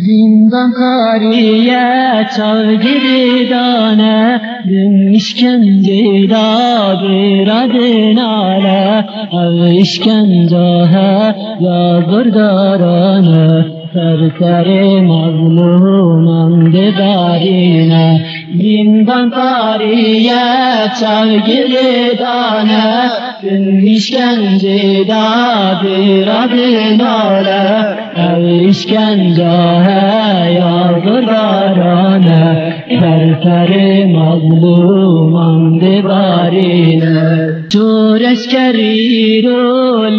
Zindan kariye çağ giridane Dün işkenceyda bir adın ale Ev işkencehe yazır darane Serseri mazluman dibarine Zindan kariye çağ giridane Dün işkenceyda bir adın ale Ev işkencehe سرکر مظلومان ببارین جورشکری رو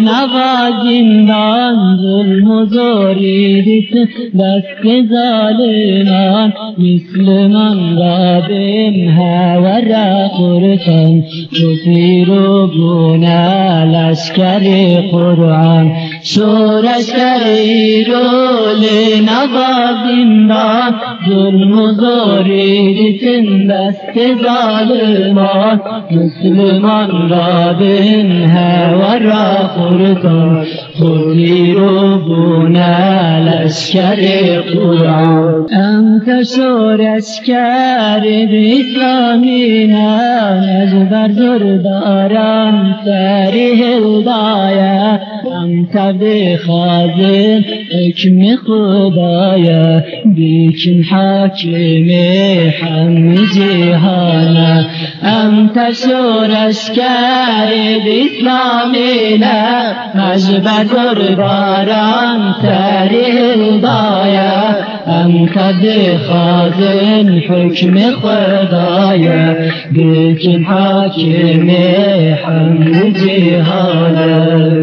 نوازندان ظلم و زوریدیت دست ظالمان. مسلمان را بنها و را قرسان جزیر و گناه لشکر قرآن. Şur eşkeri role navazinden Zulmü zor idisin Desti zaliman Müslüman Rabbin hevara kurtar Tufiru buna leşkeri Kur'an. Ente şur eşkeri İslamine Necber zurdaran Seri hildaya Ente bi hazin Hükmü hudaya Bikin hakimi Hammi cihana. Ente şur eşkeri İslamine Necber zurdaran Seri hildaya Ente bi hazin Hükmü hudaya Bikin hakimi Hammi cihana